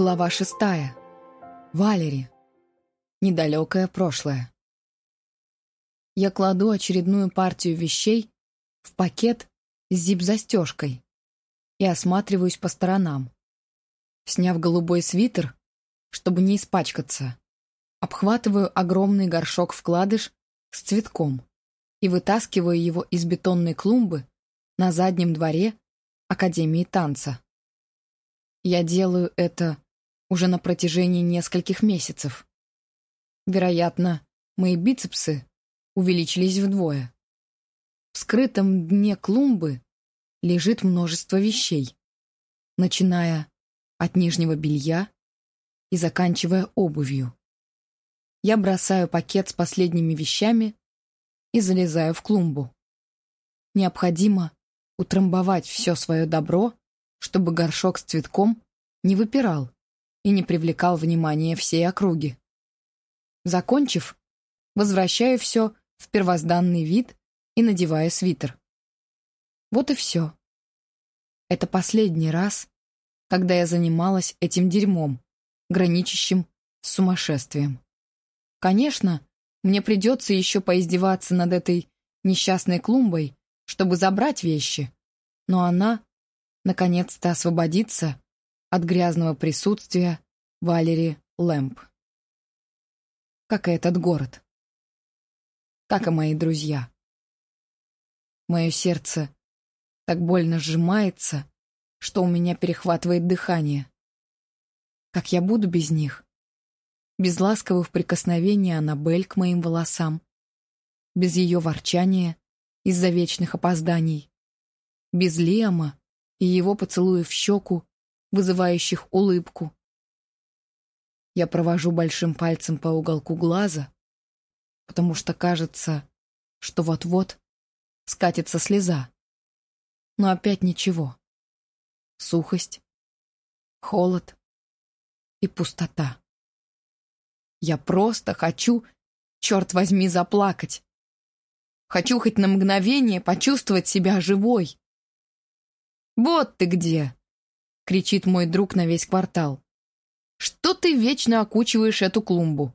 Глава шестая. Валери. Недалекое прошлое. Я кладу очередную партию вещей в пакет с зип-застежкой и осматриваюсь по сторонам. Сняв голубой свитер, чтобы не испачкаться, обхватываю огромный горшок-вкладыш с цветком и вытаскиваю его из бетонной клумбы на заднем дворе Академии танца. Я делаю это уже на протяжении нескольких месяцев. Вероятно, мои бицепсы увеличились вдвое. В скрытом дне клумбы лежит множество вещей, начиная от нижнего белья и заканчивая обувью. Я бросаю пакет с последними вещами и залезаю в клумбу. Необходимо утрамбовать все свое добро чтобы горшок с цветком не выпирал и не привлекал внимания всей округи. Закончив, возвращаю все в первозданный вид и надеваю свитер. Вот и все. Это последний раз, когда я занималась этим дерьмом, граничащим с сумасшествием. Конечно, мне придется еще поиздеваться над этой несчастной клумбой, чтобы забрать вещи, но она наконец-то освободиться от грязного присутствия Валери Лэмп. Как и этот город. Как и мои друзья. Мое сердце так больно сжимается, что у меня перехватывает дыхание. Как я буду без них? Без ласковых прикосновений Аннабель к моим волосам, без ее ворчания из-за вечных опозданий, без Лиама, и его поцелуев в щеку, вызывающих улыбку. Я провожу большим пальцем по уголку глаза, потому что кажется, что вот-вот скатится слеза. Но опять ничего. Сухость, холод и пустота. Я просто хочу, черт возьми, заплакать. Хочу хоть на мгновение почувствовать себя живой. «Вот ты где!» — кричит мой друг на весь квартал. «Что ты вечно окучиваешь эту клумбу?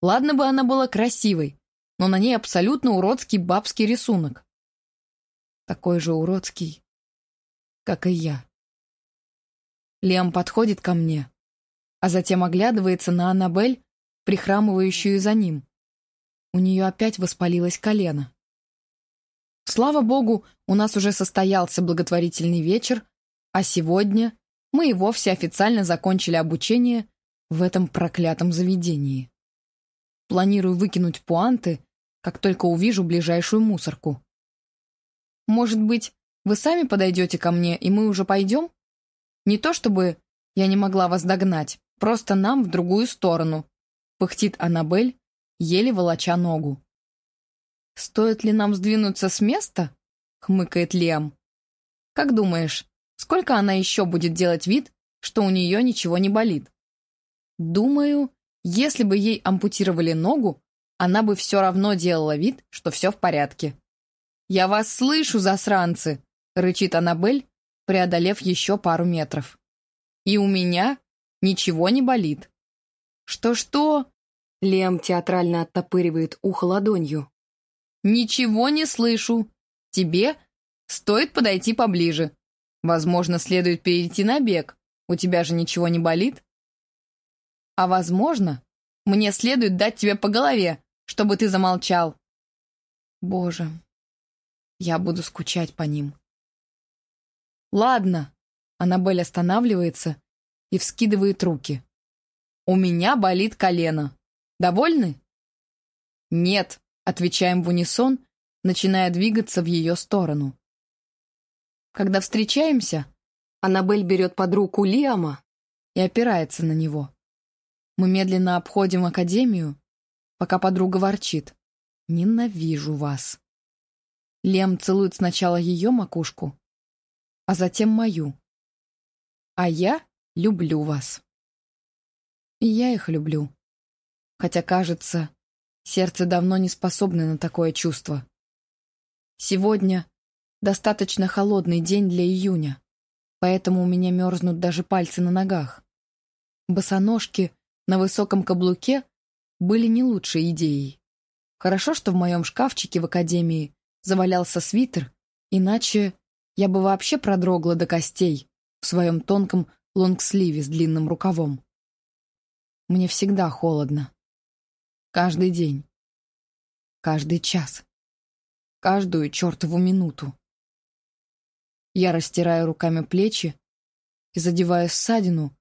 Ладно бы она была красивой, но на ней абсолютно уродский бабский рисунок. Такой же уродский, как и я. Лем подходит ко мне, а затем оглядывается на Аннабель, прихрамывающую за ним. У нее опять воспалилось колено. Слава богу, у нас уже состоялся благотворительный вечер, а сегодня мы и вовсе официально закончили обучение в этом проклятом заведении. Планирую выкинуть пуанты, как только увижу ближайшую мусорку. Может быть, вы сами подойдете ко мне, и мы уже пойдем? Не то чтобы я не могла вас догнать, просто нам в другую сторону, пыхтит Аннабель, еле волоча ногу. «Стоит ли нам сдвинуться с места?» — хмыкает Лиам. «Как думаешь, сколько она еще будет делать вид, что у нее ничего не болит?» «Думаю, если бы ей ампутировали ногу, она бы все равно делала вид, что все в порядке». «Я вас слышу, засранцы!» — рычит Аннабель, преодолев еще пару метров. «И у меня ничего не болит». «Что-что?» Лем театрально оттопыривает ухо ладонью. «Ничего не слышу. Тебе стоит подойти поближе. Возможно, следует перейти на бег. У тебя же ничего не болит?» «А возможно, мне следует дать тебе по голове, чтобы ты замолчал». «Боже, я буду скучать по ним». «Ладно», — Аннабель останавливается и вскидывает руки. «У меня болит колено. Довольны?» «Нет», Отвечаем в унисон, начиная двигаться в ее сторону. Когда встречаемся, Аннабель берет под руку Лиама и опирается на него. Мы медленно обходим академию, пока подруга ворчит. «Ненавижу вас». Лем целует сначала ее макушку, а затем мою. А я люблю вас. И я их люблю. Хотя, кажется, Сердце давно не способно на такое чувство. Сегодня достаточно холодный день для июня, поэтому у меня мерзнут даже пальцы на ногах. Босоножки на высоком каблуке были не лучшей идеей. Хорошо, что в моем шкафчике в академии завалялся свитер, иначе я бы вообще продрогла до костей в своем тонком лонгсливе с длинным рукавом. Мне всегда холодно. Каждый день. Каждый час. Каждую чертову минуту. Я растираю руками плечи и задеваю ссадину,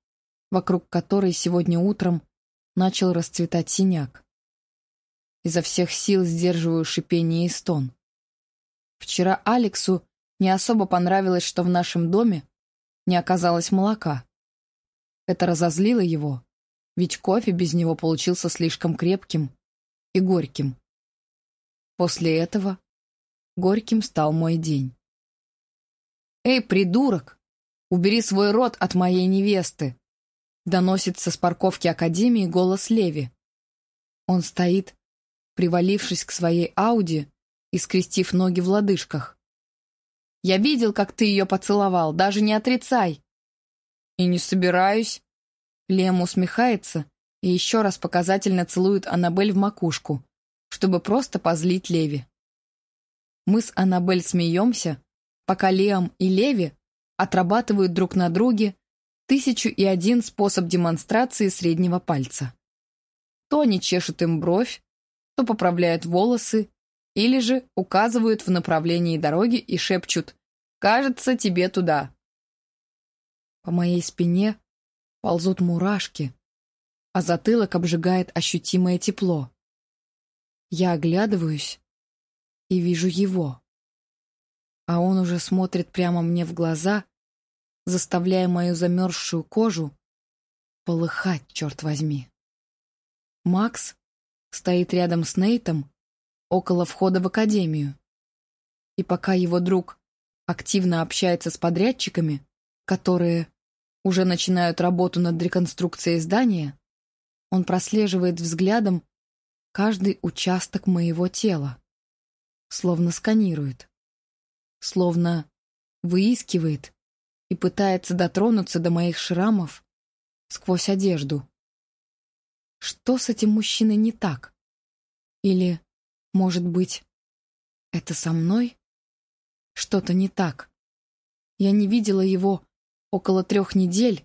вокруг которой сегодня утром начал расцветать синяк. Изо всех сил сдерживаю шипение и стон. Вчера Алексу не особо понравилось, что в нашем доме не оказалось молока. Это разозлило его, ведь кофе без него получился слишком крепким и горьким. После этого горьким стал мой день. «Эй, придурок! Убери свой рот от моей невесты!» Доносится с парковки Академии голос Леви. Он стоит, привалившись к своей Ауди и скрестив ноги в лодыжках. «Я видел, как ты ее поцеловал, даже не отрицай!» «И не собираюсь!» Лем усмехается и еще раз показательно целует Аннабель в макушку, чтобы просто позлить Леви. Мы с Аннабель смеемся, пока Лем и Леви отрабатывают друг на друге тысячу и один способ демонстрации среднего пальца. То они чешут им бровь, то поправляют волосы, или же указывают в направлении дороги и шепчут «Кажется, тебе туда». По моей спине ползут мурашки, а затылок обжигает ощутимое тепло. Я оглядываюсь и вижу его. А он уже смотрит прямо мне в глаза, заставляя мою замерзшую кожу полыхать, черт возьми. Макс стоит рядом с Нейтом около входа в академию. И пока его друг активно общается с подрядчиками, которые уже начинают работу над реконструкцией здания, он прослеживает взглядом каждый участок моего тела, словно сканирует, словно выискивает и пытается дотронуться до моих шрамов сквозь одежду. Что с этим мужчиной не так? Или, может быть, это со мной? Что-то не так. Я не видела его около трех недель,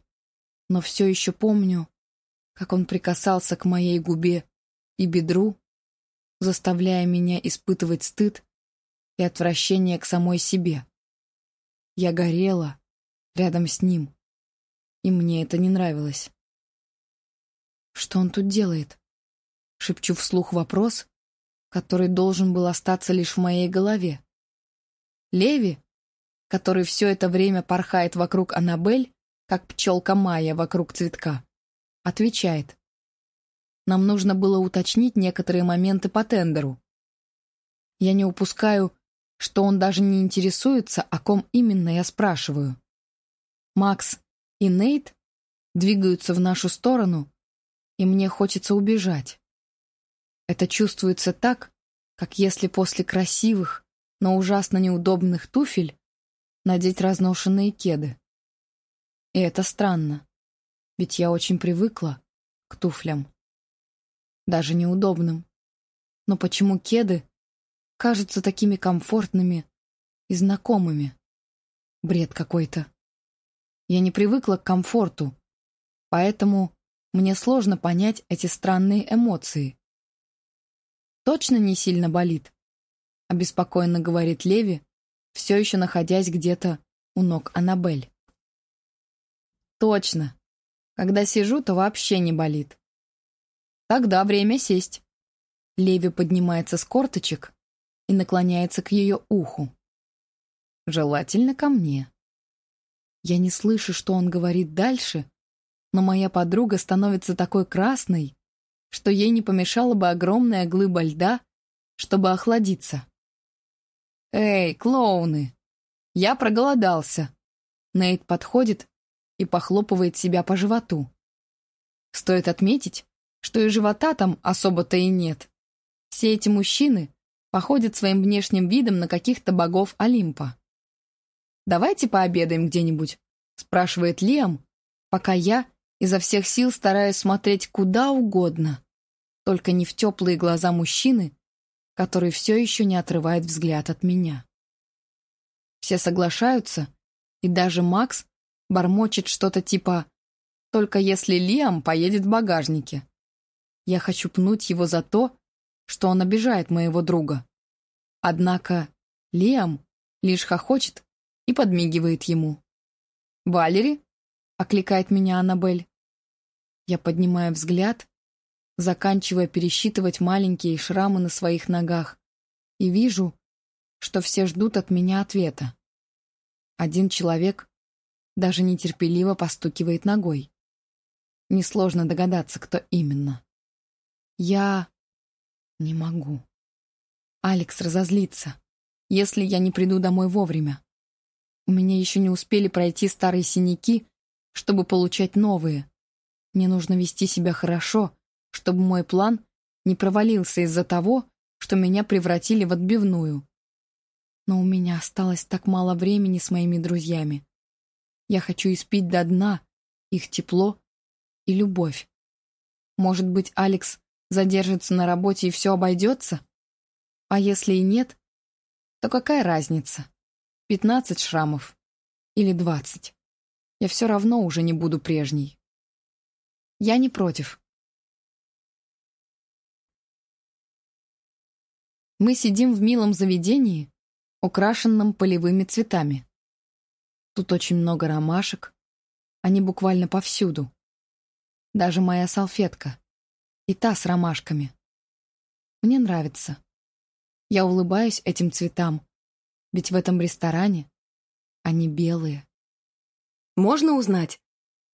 но все еще помню, как он прикасался к моей губе и бедру, заставляя меня испытывать стыд и отвращение к самой себе. Я горела рядом с ним, и мне это не нравилось. Что он тут делает? Шепчу вслух вопрос, который должен был остаться лишь в моей голове. Леви который все это время порхает вокруг Аннабель, как пчелка Майя вокруг цветка, отвечает. Нам нужно было уточнить некоторые моменты по тендеру. Я не упускаю, что он даже не интересуется, о ком именно я спрашиваю. Макс и Нейт двигаются в нашу сторону, и мне хочется убежать. Это чувствуется так, как если после красивых, но ужасно неудобных туфель надеть разношенные кеды. И это странно, ведь я очень привыкла к туфлям. Даже неудобным. Но почему кеды кажутся такими комфортными и знакомыми? Бред какой-то. Я не привыкла к комфорту, поэтому мне сложно понять эти странные эмоции. «Точно не сильно болит?» — обеспокоенно говорит Леви, все еще находясь где-то у ног Аннабель. Точно. Когда сижу, то вообще не болит. Тогда время сесть. Леви поднимается с корточек и наклоняется к ее уху. Желательно ко мне. Я не слышу, что он говорит дальше, но моя подруга становится такой красной, что ей не помешала бы огромная глыба льда, чтобы охладиться. «Эй, клоуны! Я проголодался!» Нейт подходит и похлопывает себя по животу. Стоит отметить, что и живота там особо-то и нет. Все эти мужчины походят своим внешним видом на каких-то богов Олимпа. «Давайте пообедаем где-нибудь», — спрашивает Лиам, пока я Изо всех сил стараюсь смотреть куда угодно, только не в теплые глаза мужчины, который все еще не отрывает взгляд от меня. Все соглашаются, и даже Макс бормочет что-то типа «Только если Лиам поедет в багажнике». Я хочу пнуть его за то, что он обижает моего друга. Однако Лиам лишь хохочет и подмигивает ему. «Валери?» — окликает меня Аннабель. Я поднимаю взгляд, заканчивая пересчитывать маленькие шрамы на своих ногах, и вижу, что все ждут от меня ответа. Один человек даже нетерпеливо постукивает ногой. Несложно догадаться, кто именно. Я не могу. Алекс разозлится, если я не приду домой вовремя. У меня еще не успели пройти старые синяки, чтобы получать новые. Мне нужно вести себя хорошо, чтобы мой план не провалился из-за того, что меня превратили в отбивную. Но у меня осталось так мало времени с моими друзьями. Я хочу испить до дна их тепло и любовь. Может быть, Алекс задержится на работе и все обойдется? А если и нет, то какая разница? Пятнадцать шрамов или двадцать? Я все равно уже не буду прежней. Я не против. Мы сидим в милом заведении, украшенном полевыми цветами. Тут очень много ромашек, они буквально повсюду. Даже моя салфетка. И та с ромашками. Мне нравится. Я улыбаюсь этим цветам, ведь в этом ресторане они белые. Можно узнать,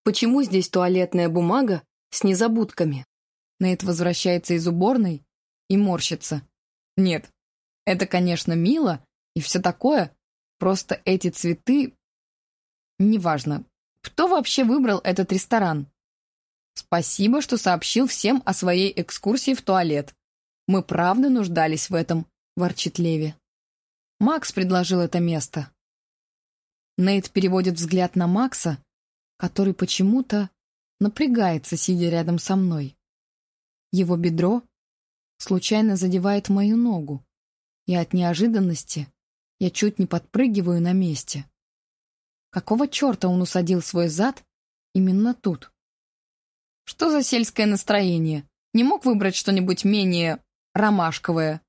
почему здесь туалетная бумага с незабудками? Нейт возвращается из уборной и морщится. Нет, это, конечно, мило и все такое, просто эти цветы... Неважно, кто вообще выбрал этот ресторан? Спасибо, что сообщил всем о своей экскурсии в туалет. Мы правда нуждались в этом, ворчит Леви. Макс предложил это место. Нейт переводит взгляд на Макса, который почему-то напрягается, сидя рядом со мной. Его бедро случайно задевает мою ногу, и от неожиданности я чуть не подпрыгиваю на месте. Какого черта он усадил свой зад именно тут? Что за сельское настроение? Не мог выбрать что-нибудь менее ромашковое?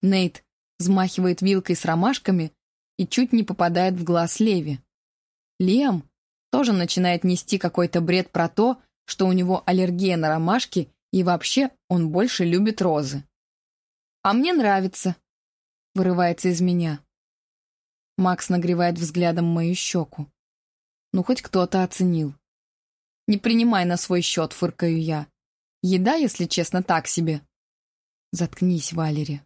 Нейт взмахивает вилкой с ромашками и чуть не попадает в глаз Леви. Лиам тоже начинает нести какой-то бред про то, что у него аллергия на ромашки и вообще он больше любит розы. «А мне нравится», — вырывается из меня. Макс нагревает взглядом мою щеку. Ну, хоть кто-то оценил. «Не принимай на свой счет», — фыркаю я. «Еда, если честно, так себе». «Заткнись, Валери.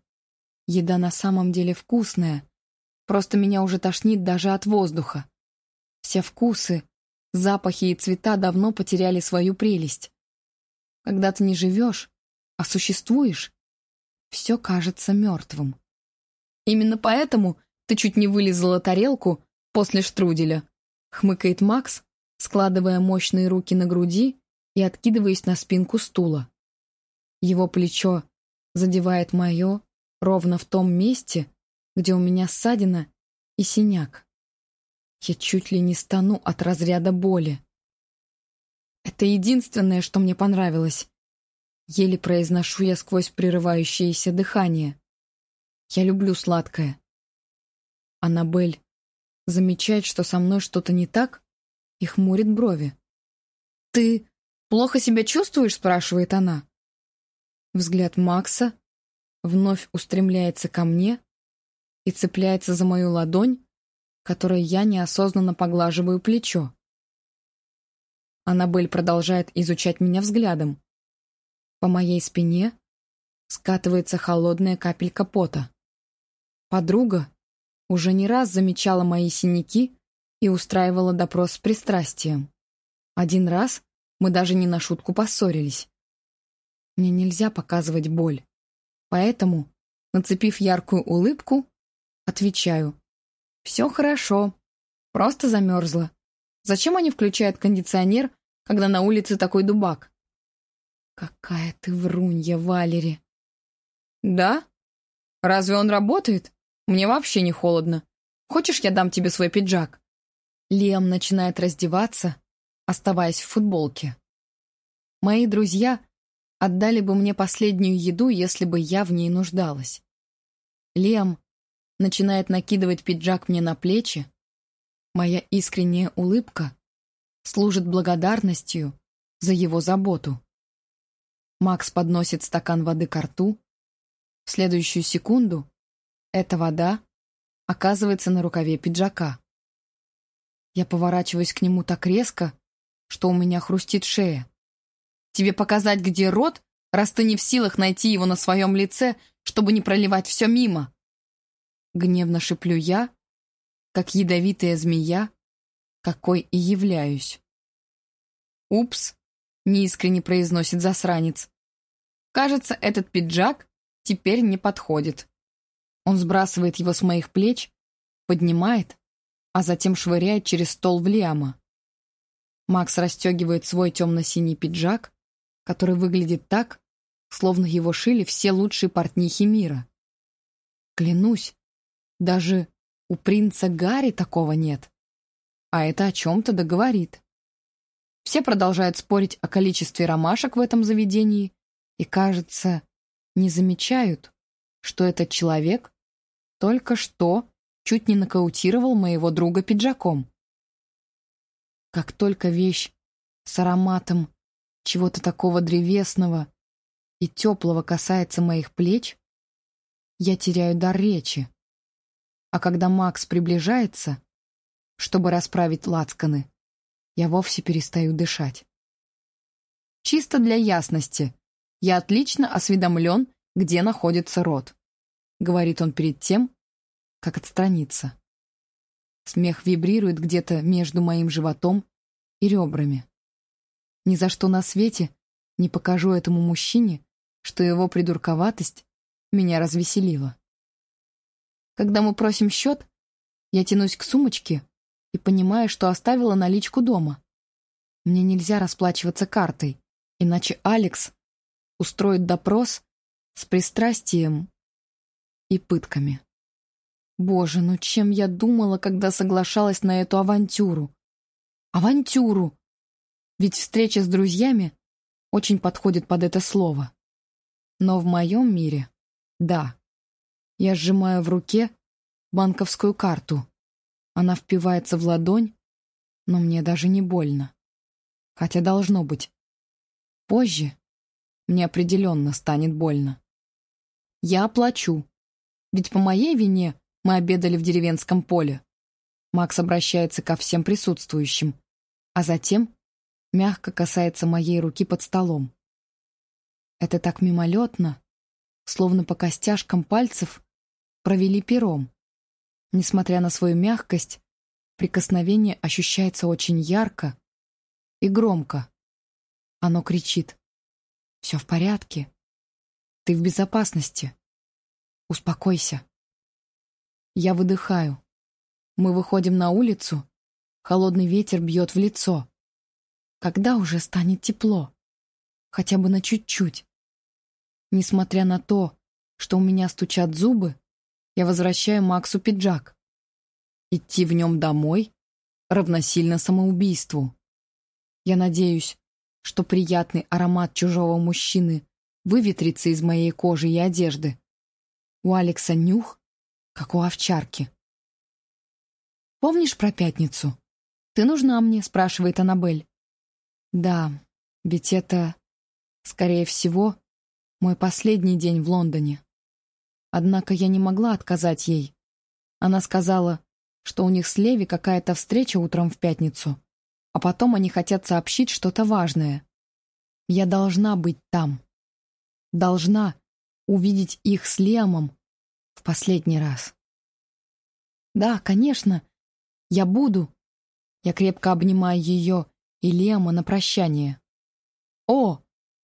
Еда на самом деле вкусная. Просто меня уже тошнит даже от воздуха. Все вкусы, запахи и цвета давно потеряли свою прелесть. Когда ты не живешь, а существуешь, все кажется мертвым. Именно поэтому ты чуть не вылезала тарелку после штруделя, хмыкает Макс, складывая мощные руки на груди и откидываясь на спинку стула. Его плечо задевает мое ровно в том месте, где у меня ссадина и синяк. Я чуть ли не стану от разряда боли. Это единственное, что мне понравилось. Еле произношу я сквозь прерывающееся дыхание. Я люблю сладкое. Аннабель замечает, что со мной что-то не так, и хмурит брови. «Ты плохо себя чувствуешь?» — спрашивает она. Взгляд Макса вновь устремляется ко мне и цепляется за мою ладонь, которой я неосознанно поглаживаю плечо. Аннабель продолжает изучать меня взглядом. По моей спине скатывается холодная капелька пота. Подруга уже не раз замечала мои синяки и устраивала допрос с пристрастием. Один раз мы даже не на шутку поссорились. Мне нельзя показывать боль. Поэтому, нацепив яркую улыбку, отвечаю. «Все хорошо. Просто замерзла. Зачем они включают кондиционер когда на улице такой дубак. Какая ты врунья, Валери. Да? Разве он работает? Мне вообще не холодно. Хочешь, я дам тебе свой пиджак? Лиам начинает раздеваться, оставаясь в футболке. Мои друзья отдали бы мне последнюю еду, если бы я в ней нуждалась. Лиам начинает накидывать пиджак мне на плечи. Моя искренняя улыбка служит благодарностью за его заботу. Макс подносит стакан воды к рту. В следующую секунду эта вода оказывается на рукаве пиджака. Я поворачиваюсь к нему так резко, что у меня хрустит шея. Тебе показать, где рот, раз ты не в силах найти его на своем лице, чтобы не проливать все мимо. Гневно шиплю я, как ядовитая змея, какой и являюсь. «Упс», — неискренне произносит засранец. «Кажется, этот пиджак теперь не подходит». Он сбрасывает его с моих плеч, поднимает, а затем швыряет через стол в Лиама. Макс расстегивает свой темно-синий пиджак, который выглядит так, словно его шили все лучшие портнихи мира. Клянусь, даже у принца Гарри такого нет. А это о чем-то договорит. Все продолжают спорить о количестве ромашек в этом заведении и, кажется, не замечают, что этот человек только что чуть не нокаутировал моего друга пиджаком. Как только вещь с ароматом чего-то такого древесного и теплого касается моих плеч, я теряю дар речи. А когда Макс приближается, чтобы расправить лацканы, я вовсе перестаю дышать. Чисто для ясности, я отлично осведомлен, где находится рот, говорит он перед тем, как отстраниться. Смех вибрирует где-то между моим животом и ребрами. Ни за что на свете не покажу этому мужчине, что его придурковатость меня развеселила. Когда мы просим счет, я тянусь к сумочке и понимаю, что оставила наличку дома. Мне нельзя расплачиваться картой, иначе Алекс устроит допрос с пристрастием и пытками. Боже, ну чем я думала, когда соглашалась на эту авантюру? Авантюру! Ведь встреча с друзьями очень подходит под это слово. Но в моем мире — да. Я сжимаю в руке банковскую карту. Она впивается в ладонь, но мне даже не больно. Хотя должно быть. Позже мне определенно станет больно. Я оплачу. Ведь по моей вине мы обедали в деревенском поле. Макс обращается ко всем присутствующим, а затем мягко касается моей руки под столом. Это так мимолетно, словно по костяшкам пальцев провели пером. Несмотря на свою мягкость, прикосновение ощущается очень ярко и громко. Оно кричит. «Все в порядке. Ты в безопасности. Успокойся». Я выдыхаю. Мы выходим на улицу. Холодный ветер бьет в лицо. Когда уже станет тепло? Хотя бы на чуть-чуть. Несмотря на то, что у меня стучат зубы, я возвращаю Максу пиджак. Идти в нем домой равносильно самоубийству. Я надеюсь, что приятный аромат чужого мужчины выветрится из моей кожи и одежды. У Алекса нюх как у овчарки. «Помнишь про пятницу? Ты нужна мне?» — спрашивает Аннабель. «Да, ведь это, скорее всего, мой последний день в Лондоне. Однако я не могла отказать ей. Она сказала, что у них с Леви какая-то встреча утром в пятницу, а потом они хотят сообщить что-то важное. Я должна быть там. Должна увидеть их с Лемом в последний раз. Да, конечно, я буду. Я крепко обнимаю ее и Лема на прощание. О,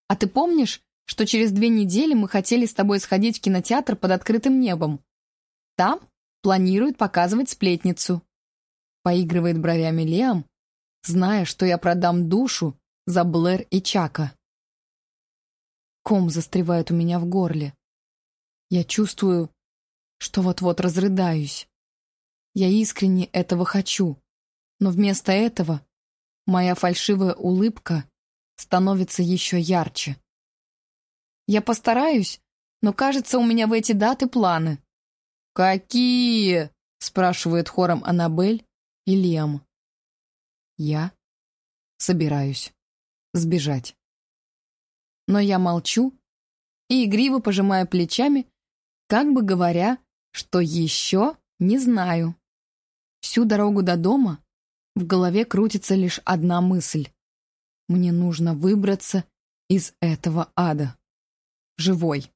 а ты помнишь, что через две недели мы хотели с тобой сходить в кинотеатр под открытым небом? Там планируют показывать сплетницу. Поигрывает бровями Лиам, зная, что я продам душу за Блэр и Чака. Ком застревает у меня в горле. Я чувствую, что вот-вот разрыдаюсь. Я искренне этого хочу, но вместо этого моя фальшивая улыбка становится еще ярче. Я постараюсь, но, кажется, у меня в эти даты планы. «Какие?» — спрашивает хором Аннабель и Лиам. Я собираюсь сбежать. Но я молчу и игриво пожимаю плечами, как бы говоря, что еще не знаю. Всю дорогу до дома в голове крутится лишь одна мысль. Мне нужно выбраться из этого ада. Живой.